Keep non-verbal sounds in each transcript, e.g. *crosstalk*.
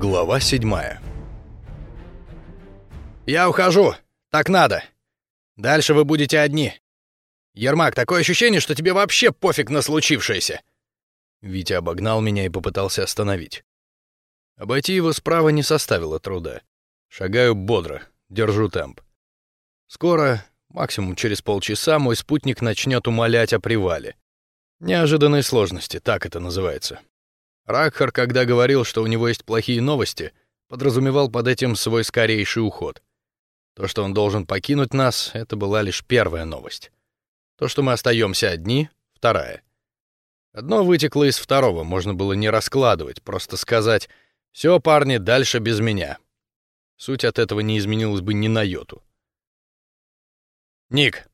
Глава седьмая. «Я ухожу. Так надо. Дальше вы будете одни. Ермак, такое ощущение, что тебе вообще пофиг на случившееся». Витя обогнал меня и попытался остановить. Обойти его справа не составило труда. Шагаю бодро, держу темп. Скоро, максимум через полчаса, мой спутник начнет умолять о привале. Неожиданные сложности, так это называется. Ракхар, когда говорил, что у него есть плохие новости, подразумевал под этим свой скорейший уход. То, что он должен покинуть нас, это была лишь первая новость. То, что мы остаемся одни, вторая. Одно вытекло из второго, можно было не раскладывать, просто сказать «Все, парни, дальше без меня». Суть от этого не изменилась бы ни на йоту. «Ник,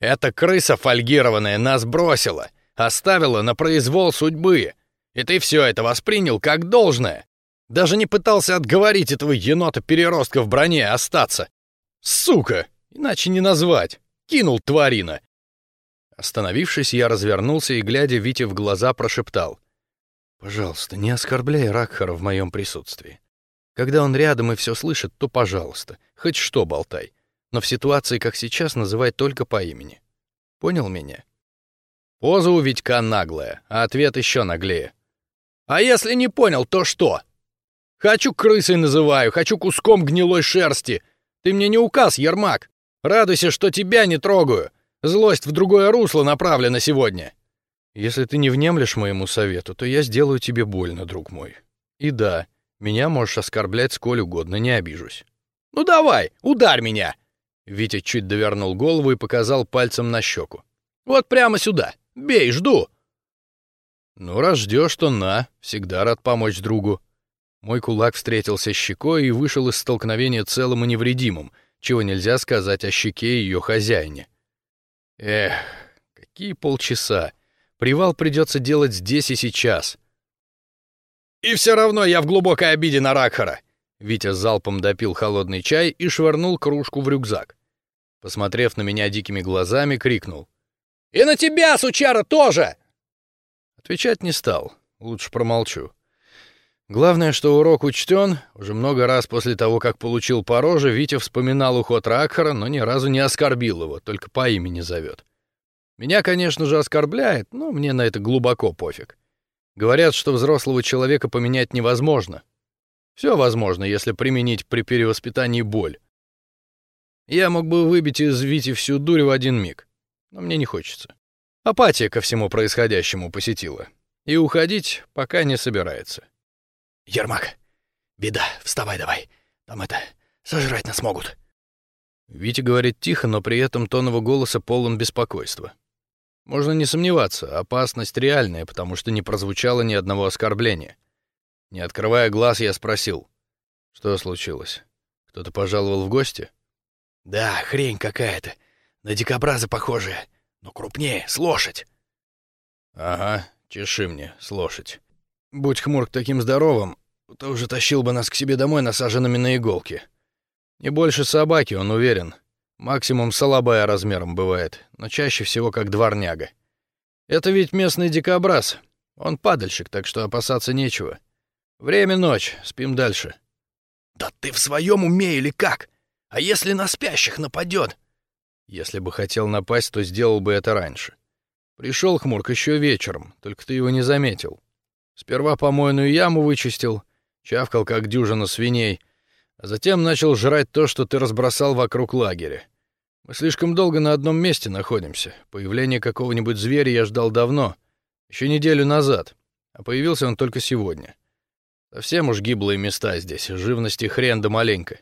эта крыса фольгированная нас бросила, оставила на произвол судьбы. И ты все это воспринял как должное. Даже не пытался отговорить этого енота-переростка в броне остаться. Сука! Иначе не назвать. Кинул тварина. Остановившись, я развернулся и, глядя Вите в глаза, прошептал. «Пожалуйста, не оскорбляй Ракхара в моем присутствии. Когда он рядом и все слышит, то, пожалуйста, хоть что болтай. Но в ситуации, как сейчас, называй только по имени. Понял меня?» Поза у Витька наглая, а ответ еще наглее. А если не понял, то что? Хочу крысой называю, хочу куском гнилой шерсти. Ты мне не указ, Ермак. Радуйся, что тебя не трогаю. Злость в другое русло направлена сегодня. Если ты не внемлешь моему совету, то я сделаю тебе больно, друг мой. И да, меня можешь оскорблять сколь угодно, не обижусь. Ну давай, ударь меня. Витя чуть довернул голову и показал пальцем на щеку. Вот прямо сюда. Бей, жду. Ну, раз ждешь, то на, всегда рад помочь другу. Мой кулак встретился щекой и вышел из столкновения целым и невредимым, чего нельзя сказать о щеке ее хозяине. Эх, какие полчаса. Привал придется делать здесь и сейчас. И все равно я в глубокой обиде на Ракхара. Витя залпом допил холодный чай и швырнул кружку в рюкзак. Посмотрев на меня дикими глазами, крикнул. «И на тебя, сучара, тоже!» Отвечать не стал, лучше промолчу. Главное, что урок учтен. Уже много раз после того, как получил по роже, Витя вспоминал уход Ракхара, но ни разу не оскорбил его, только по имени зовет. Меня, конечно же, оскорбляет, но мне на это глубоко пофиг. Говорят, что взрослого человека поменять невозможно. Все возможно, если применить при перевоспитании боль. Я мог бы выбить из Вити всю дурь в один миг, но мне не хочется. Апатия ко всему происходящему посетила. И уходить пока не собирается. «Ермак, беда, вставай давай. Там это, сожрать нас могут». Витя говорит тихо, но при этом тон его голоса полон беспокойства. Можно не сомневаться, опасность реальная, потому что не прозвучало ни одного оскорбления. Не открывая глаз, я спросил, что случилось. Кто-то пожаловал в гости? Да, хрень какая-то, на дикобраза похожая но крупнее, с лошадь. Ага, чеши мне, с лошадь. Будь Хмурк таким здоровым, то уже тащил бы нас к себе домой насаженными на иголки. Не больше собаки, он уверен. Максимум салабая размером бывает, но чаще всего как дворняга. Это ведь местный дикобраз. Он падальщик, так что опасаться нечего. Время ночь, спим дальше. Да ты в своем уме или как? А если на спящих нападет? Если бы хотел напасть, то сделал бы это раньше. Пришел Хмурк еще вечером, только ты его не заметил. Сперва помойную яму вычистил, чавкал как дюжина свиней, а затем начал жрать то, что ты разбросал вокруг лагеря. Мы слишком долго на одном месте находимся. Появление какого-нибудь зверя я ждал давно, еще неделю назад, а появился он только сегодня. Совсем уж гиблые места здесь, живности хрен да маленько.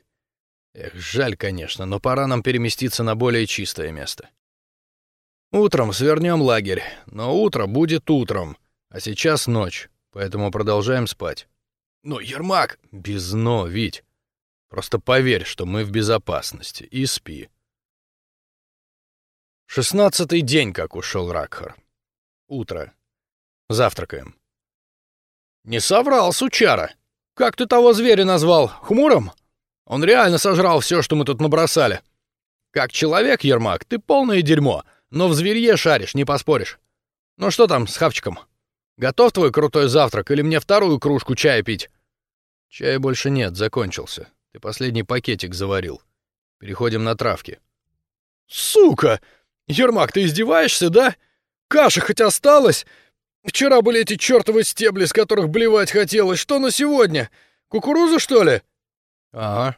Эх, жаль, конечно, но пора нам переместиться на более чистое место. Утром свернем лагерь, но утро будет утром, а сейчас ночь, поэтому продолжаем спать. Но, Ермак! Без «но», Вить. Просто поверь, что мы в безопасности, и спи. Шестнадцатый день, как ушел Ракхар. Утро. Завтракаем. Не соврал, сучара. Как ты того зверя назвал? Хмурым? Он реально сожрал все, что мы тут набросали. Как человек, Ермак, ты полное дерьмо, но в зверье шаришь, не поспоришь. Ну что там с хавчиком? Готов твой крутой завтрак или мне вторую кружку чая пить? Чая больше нет, закончился. Ты последний пакетик заварил. Переходим на травки. Сука! Ермак, ты издеваешься, да? Каша хоть осталась? Вчера были эти чертовы стебли, с которых блевать хотелось. Что на сегодня? Кукуруза, что ли? Ага,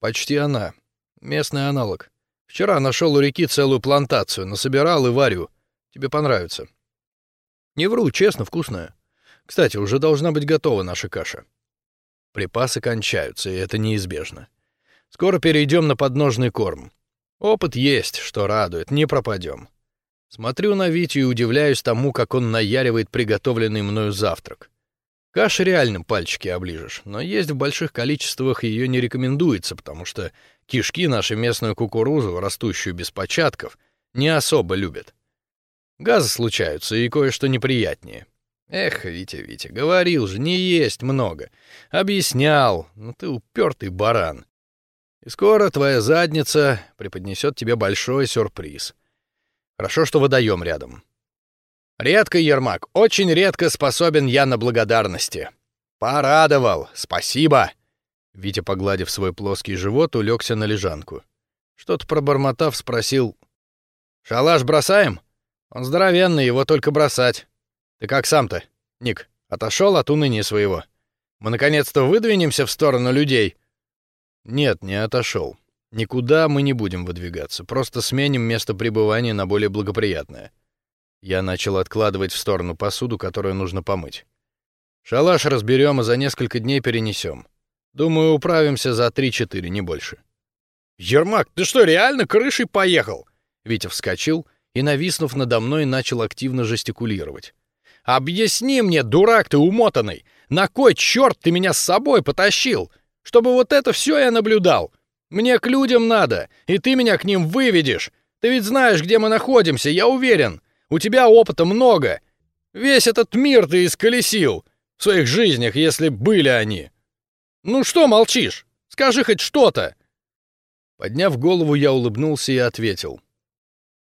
почти она. Местный аналог. Вчера нашел у реки целую плантацию, насобирал и варю. Тебе понравится. Не вру, честно, вкусная. Кстати, уже должна быть готова наша каша. Припасы кончаются, и это неизбежно. Скоро перейдем на подножный корм. Опыт есть, что радует, не пропадем. Смотрю на Витю и удивляюсь тому, как он наяривает приготовленный мною завтрак. Каши реально пальчики оближешь, но есть в больших количествах ее не рекомендуется, потому что кишки наши местную кукурузу, растущую без початков, не особо любят. Газы случаются и кое-что неприятнее. Эх, Витя, Витя, говорил же, не есть много. Объяснял, но ну ты упертый баран. И скоро твоя задница преподнесет тебе большой сюрприз. Хорошо, что водоем рядом. Редко, Ермак, очень редко способен я на благодарности. Порадовал, спасибо. Витя, погладив свой плоский живот, улегся на лежанку. Что-то пробормотав, спросил: "Шалаш бросаем? Он здоровенный, его только бросать". Ты как сам-то, Ник? Отошел от уныния своего? Мы наконец-то выдвинемся в сторону людей? Нет, не отошел. Никуда мы не будем выдвигаться, просто сменим место пребывания на более благоприятное. Я начал откладывать в сторону посуду, которую нужно помыть. Шалаш разберем и за несколько дней перенесем. Думаю, управимся за три-четыре, не больше. Ермак, ты что, реально крышей поехал? Витя вскочил и, нависнув надо мной, начал активно жестикулировать. Объясни мне, дурак ты умотанный, на кой черт ты меня с собой потащил? Чтобы вот это все я наблюдал. Мне к людям надо, и ты меня к ним выведешь. Ты ведь знаешь, где мы находимся, я уверен. У тебя опыта много. Весь этот мир ты исколесил в своих жизнях, если были они. Ну что молчишь? Скажи хоть что-то. Подняв голову, я улыбнулся и ответил: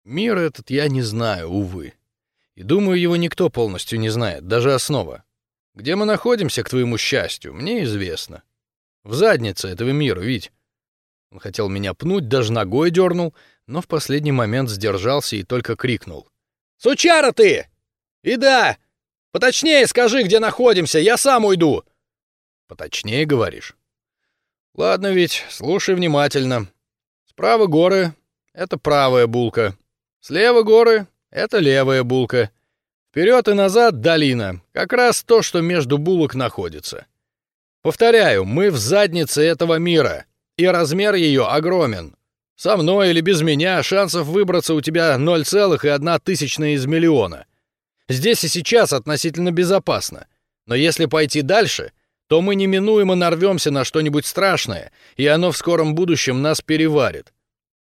"Мир этот я не знаю, увы. И думаю, его никто полностью не знает, даже основа. Где мы находимся, к твоему счастью, мне известно. В заднице этого мира, ведь. Он хотел меня пнуть, даже ногой дернул, но в последний момент сдержался и только крикнул. «Сучара ты! И да! Поточнее скажи, где находимся, я сам уйду!» «Поточнее, говоришь?» «Ладно ведь, слушай внимательно. Справа горы — это правая булка. Слева горы это левая булка. Вперед и назад долина. Как раз то, что между булок находится. Повторяю, мы в заднице этого мира, и размер ее огромен. Со мной или без меня шансов выбраться у тебя 0,1 тысячная из миллиона. Здесь и сейчас относительно безопасно. Но если пойти дальше, то мы неминуемо нарвемся на что-нибудь страшное, и оно в скором будущем нас переварит.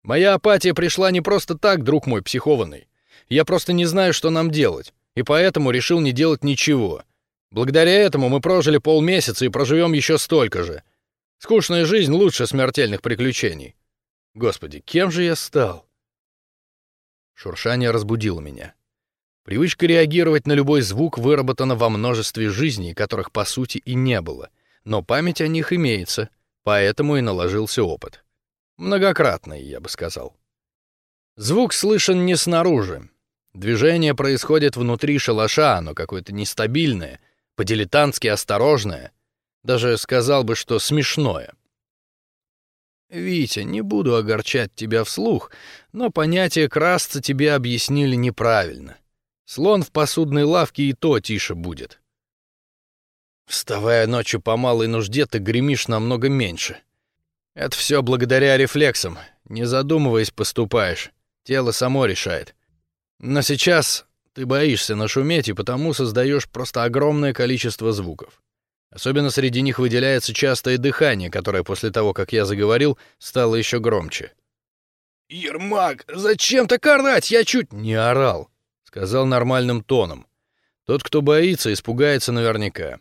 Моя апатия пришла не просто так, друг мой психованный. Я просто не знаю, что нам делать, и поэтому решил не делать ничего. Благодаря этому мы прожили полмесяца и проживем еще столько же. Скучная жизнь лучше смертельных приключений. Господи, кем же я стал? Шуршание разбудило меня. Привычка реагировать на любой звук выработана во множестве жизней, которых по сути и не было, но память о них имеется, поэтому и наложился опыт. Многократный, я бы сказал. Звук слышен не снаружи, Движение происходит внутри шалаша, оно какое-то нестабильное, по-дилетантски осторожное, даже сказал бы, что смешное. Витя, не буду огорчать тебя вслух, но понятие красться тебе объяснили неправильно. Слон в посудной лавке и то тише будет. Вставая ночью по малой нужде, ты гремишь намного меньше. Это все благодаря рефлексам. Не задумываясь, поступаешь. Тело само решает. Но сейчас ты боишься нашуметь и потому создаешь просто огромное количество звуков. Особенно среди них выделяется частое дыхание, которое после того, как я заговорил, стало еще громче. Ермак, зачем так орать? Я чуть не орал, сказал нормальным тоном. Тот, кто боится, испугается наверняка.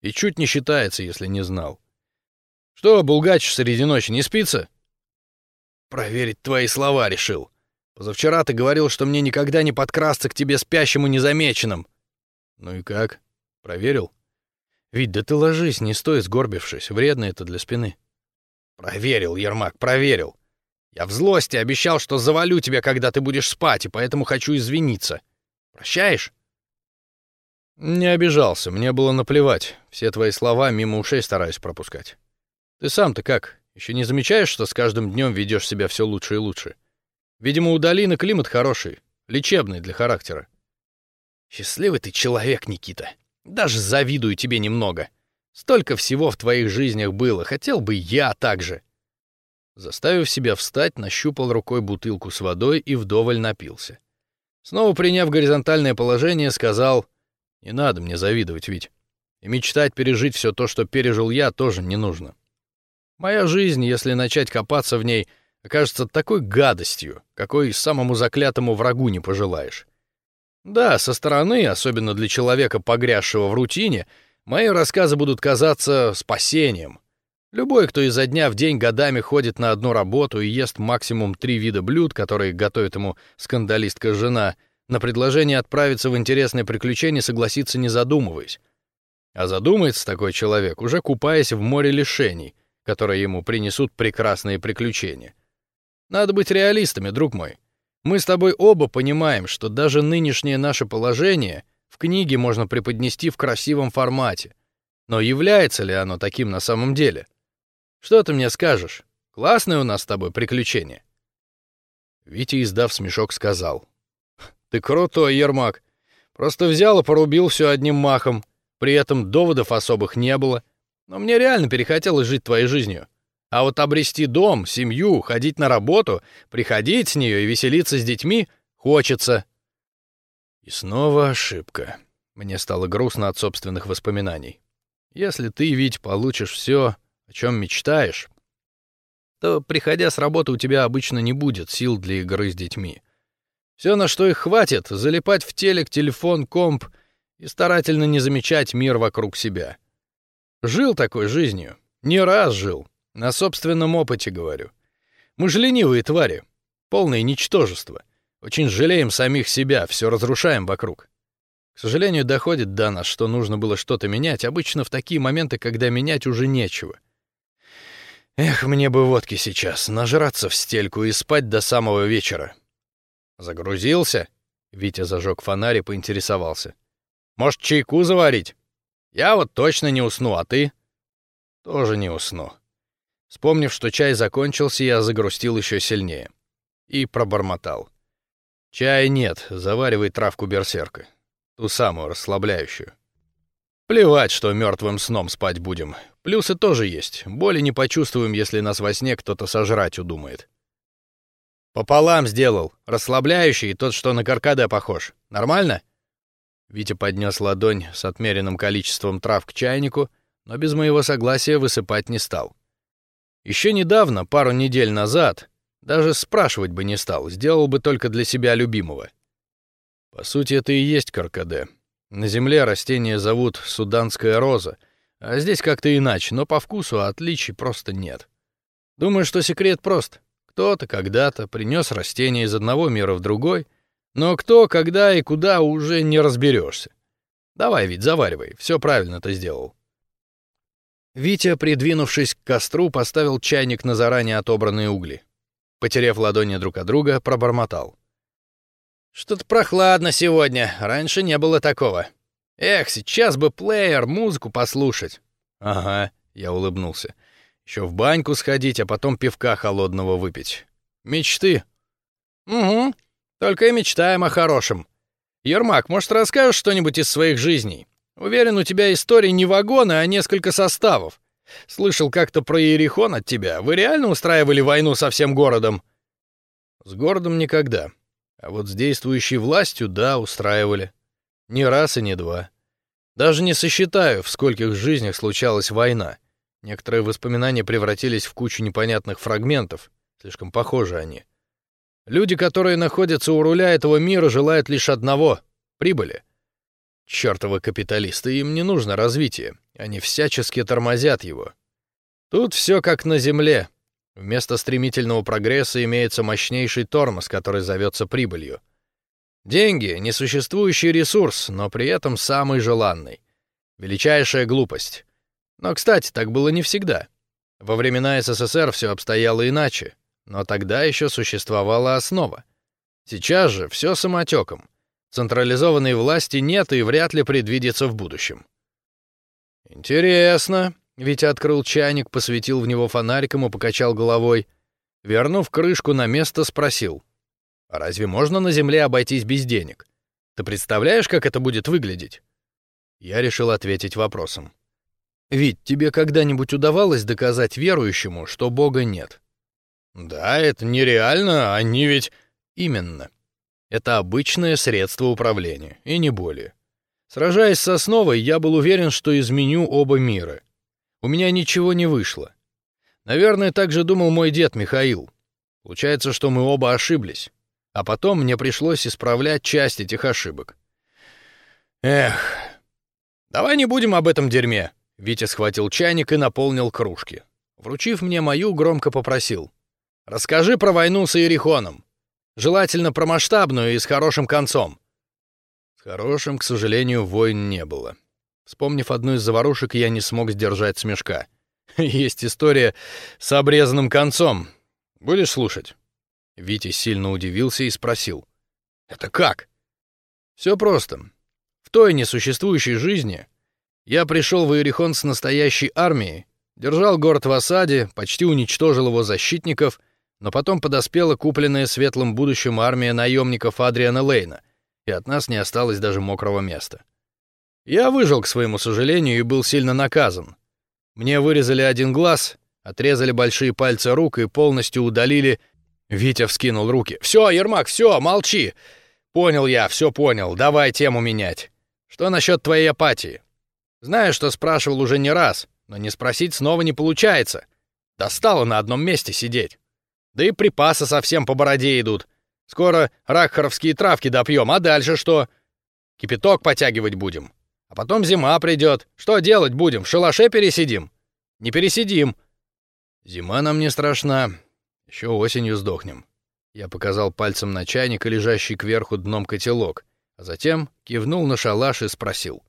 И чуть не считается, если не знал. Что, булгач среди ночи не спится? Проверить твои слова решил. Позавчера ты говорил, что мне никогда не подкрасться к тебе спящему незамеченным. Ну и как? Проверил? Ведь да ты ложись, не стой сгорбившись, вредно это для спины. Проверил, Ермак, проверил. Я в злости обещал, что завалю тебя, когда ты будешь спать, и поэтому хочу извиниться. Прощаешь? Не обижался, мне было наплевать. Все твои слова мимо ушей стараюсь пропускать. Ты сам-то как? Еще не замечаешь, что с каждым днем ведешь себя все лучше и лучше? Видимо, у долины климат хороший, лечебный для характера. Счастливый ты человек, Никита. Даже завидую тебе немного. Столько всего в твоих жизнях было, хотел бы я так же. Заставив себя встать, нащупал рукой бутылку с водой и вдоволь напился. Снова приняв горизонтальное положение, сказал, «Не надо мне завидовать, ведь и мечтать пережить все то, что пережил я, тоже не нужно. Моя жизнь, если начать копаться в ней, окажется такой гадостью, какой самому заклятому врагу не пожелаешь. Да, со стороны, особенно для человека, погрязшего в рутине, мои рассказы будут казаться спасением. Любой, кто изо дня в день годами ходит на одну работу и ест максимум три вида блюд, которые готовит ему скандалистка-жена, на предложение отправиться в интересное приключение согласится не задумываясь. А задумается такой человек, уже купаясь в море лишений, которые ему принесут прекрасные приключения. Надо быть реалистами, друг мой. Мы с тобой оба понимаем, что даже нынешнее наше положение в книге можно преподнести в красивом формате. Но является ли оно таким на самом деле? Что ты мне скажешь? Классное у нас с тобой приключение. Витя, издав смешок, сказал: "Ты крутой, Ермак. Просто взял и порубил все одним махом. При этом доводов особых не было. Но мне реально перехотелось жить твоей жизнью. А вот обрести дом, семью, ходить на работу, приходить с нее и веселиться с детьми хочется. И снова ошибка. Мне стало грустно от собственных воспоминаний. Если ты ведь получишь все, о чем мечтаешь, то, приходя с работы, у тебя обычно не будет сил для игры с детьми. Все, на что их хватит, залипать в телек, телефон, комп и старательно не замечать мир вокруг себя. Жил такой жизнью, не раз жил, на собственном опыте говорю. Мы же ленивые твари, полное ничтожество. Очень жалеем самих себя, все разрушаем вокруг. К сожалению, доходит до нас, что нужно было что-то менять, обычно в такие моменты, когда менять уже нечего. Эх, мне бы водки сейчас, нажраться в стельку и спать до самого вечера. Загрузился? Витя зажег фонарь и поинтересовался. Может, чайку заварить? Я вот точно не усну, а ты? Тоже не усну. Вспомнив, что чай закончился, я загрустил еще сильнее и пробормотал: "Чая нет, заваривай травку берсерка, ту самую расслабляющую. Плевать, что мертвым сном спать будем. Плюсы тоже есть. Боли не почувствуем, если нас во сне кто-то сожрать удумает. Пополам сделал, расслабляющий и тот, что на каркаде похож. Нормально?" Витя поднес ладонь с отмеренным количеством трав к чайнику, но без моего согласия высыпать не стал. Еще недавно, пару недель назад, даже спрашивать бы не стал, сделал бы только для себя любимого. По сути, это и есть каркаде. На земле растение зовут суданская роза, а здесь как-то иначе, но по вкусу отличий просто нет. Думаю, что секрет прост. Кто-то когда-то принес растение из одного мира в другой, но кто, когда и куда уже не разберешься. Давай, ведь заваривай, все правильно ты сделал. Витя, придвинувшись к костру, поставил чайник на заранее отобранные угли. Потерев ладони друг от друга, пробормотал: "Что-то прохладно сегодня. Раньше не было такого. Эх, сейчас бы плеер, музыку послушать". "Ага", я улыбнулся. Еще в баньку сходить, а потом пивка холодного выпить. Мечты. Угу. Только и мечтаем о хорошем. Ермак, может, расскажешь что-нибудь из своих жизней? Уверен, у тебя истории не вагоны, а несколько составов. Слышал как-то про Иерихон от тебя. Вы реально устраивали войну со всем городом? С городом никогда. А вот с действующей властью, да, устраивали. Не раз и не два. Даже не сосчитаю, в скольких жизнях случалась война. Некоторые воспоминания превратились в кучу непонятных фрагментов. Слишком похожи они. Люди, которые находятся у руля этого мира, желают лишь одного — прибыли. Чёртовы капиталисты, им не нужно развитие, они всячески тормозят его. Тут все как на земле. Вместо стремительного прогресса имеется мощнейший тормоз, который зовется прибылью. Деньги — несуществующий ресурс, но при этом самый желанный. Величайшая глупость. Но, кстати, так было не всегда. Во времена СССР все обстояло иначе, но тогда еще существовала основа. Сейчас же все самотеком. Централизованной власти нет и вряд ли предвидится в будущем. Интересно. Витя открыл чайник, посветил в него фонариком и покачал головой. Вернув крышку на место, спросил: "А разве можно на земле обойтись без денег? Ты представляешь, как это будет выглядеть?" Я решил ответить вопросом. "Вить, тебе когда-нибудь удавалось доказать верующему, что Бога нет?" "Да, это нереально, они ведь именно. Это обычное средство управления, и не более. Сражаясь с основой, я был уверен, что изменю оба мира. У меня ничего не вышло. Наверное, так же думал мой дед Михаил. Получается, что мы оба ошиблись. А потом мне пришлось исправлять часть этих ошибок. Эх, давай не будем об этом дерьме. Витя схватил чайник и наполнил кружки. Вручив мне мою, громко попросил: "Расскажи про войну с Иерихоном. Желательно про масштабную и с хорошим концом. С хорошим, к сожалению, войн не было. Вспомнив одну из заварушек, я не смог сдержать смешка. *laughs* Есть история с обрезанным концом. Будешь слушать? Витя сильно удивился и спросил: "Это как?" Все просто. В той несуществующей жизни я пришел в Иерихон с настоящей армией, держал город в осаде, почти уничтожил его защитников но потом подоспела купленная светлым будущим армия наемников Адриана Лейна, и от нас не осталось даже мокрого места. Я выжил, к своему сожалению, и был сильно наказан. Мне вырезали один глаз, отрезали большие пальцы рук и полностью удалили... Витя вскинул руки. «Все, Ермак, все, молчи! Понял я, все понял, давай тему менять. Что насчет твоей апатии? Знаю, что спрашивал уже не раз, но не спросить снова не получается. Достало на одном месте сидеть. Да и припасы совсем по бороде идут. Скоро ракхаровские травки допьем, а дальше что? Кипяток потягивать будем. А потом зима придет. Что делать будем? В шалаше пересидим? Не пересидим. Зима нам не страшна. Еще осенью сдохнем. Я показал пальцем на чайник лежащий кверху дном котелок, а затем кивнул на шалаш и спросил: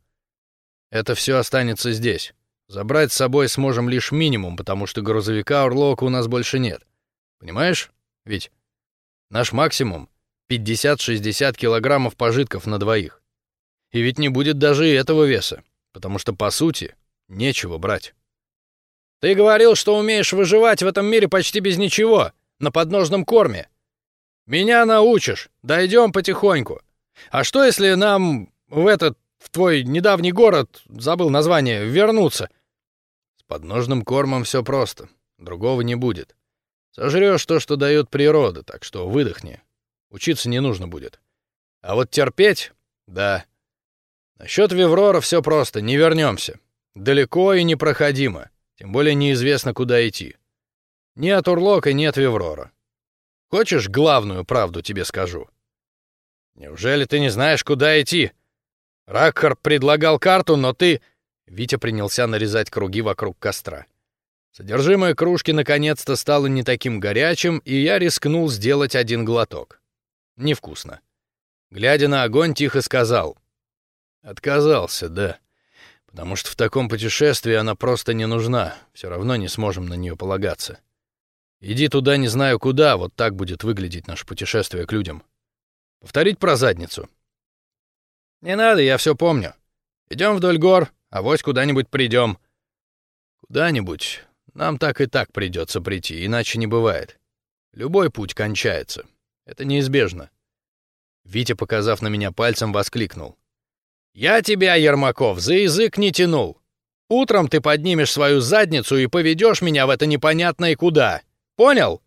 "Это все останется здесь. Забрать с собой сможем лишь минимум, потому что грузовика Орлока у нас больше нет. Понимаешь? Ведь наш максимум 50-60 килограммов пожитков на двоих. И ведь не будет даже этого веса, потому что по сути нечего брать. Ты говорил, что умеешь выживать в этом мире почти без ничего, на подножном корме. Меня научишь. Дойдем потихоньку. А что если нам в этот в твой недавний город, забыл название, вернуться? С подножным кормом все просто. Другого не будет. Сожрешь то, что дает природа, так что выдохни. Учиться не нужно будет. А вот терпеть — да. Насчет Виврора все просто, не вернемся. Далеко и непроходимо, тем более неизвестно, куда идти. Ни от Урлока, ни от Виврора. Хочешь, главную правду тебе скажу? Неужели ты не знаешь, куда идти? Ракхар предлагал карту, но ты... Витя принялся нарезать круги вокруг костра. Содержимое кружки наконец-то стало не таким горячим, и я рискнул сделать один глоток. Невкусно. Глядя на огонь, тихо сказал: "Отказался, да, потому что в таком путешествии она просто не нужна. Все равно не сможем на нее полагаться. Иди туда, не знаю куда, вот так будет выглядеть наше путешествие к людям. Повторить про задницу. Не надо, я все помню. Идем вдоль гор, а вось куда-нибудь придем. Куда-нибудь. Нам так и так придется прийти, иначе не бывает. Любой путь кончается. Это неизбежно. Витя, показав на меня пальцем, воскликнул: "Я тебя, Ермаков, за язык не тянул. Утром ты поднимешь свою задницу и поведешь меня в это непонятное куда. Понял?"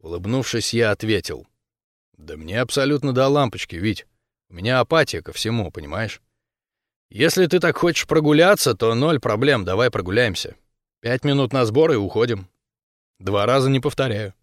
Улыбнувшись, я ответил: "Да мне абсолютно до лампочки, Вить. У меня апатия ко всему, понимаешь? Если ты так хочешь прогуляться, то ноль проблем, давай прогуляемся. Пять минут на сбор и уходим. Два раза не повторяю.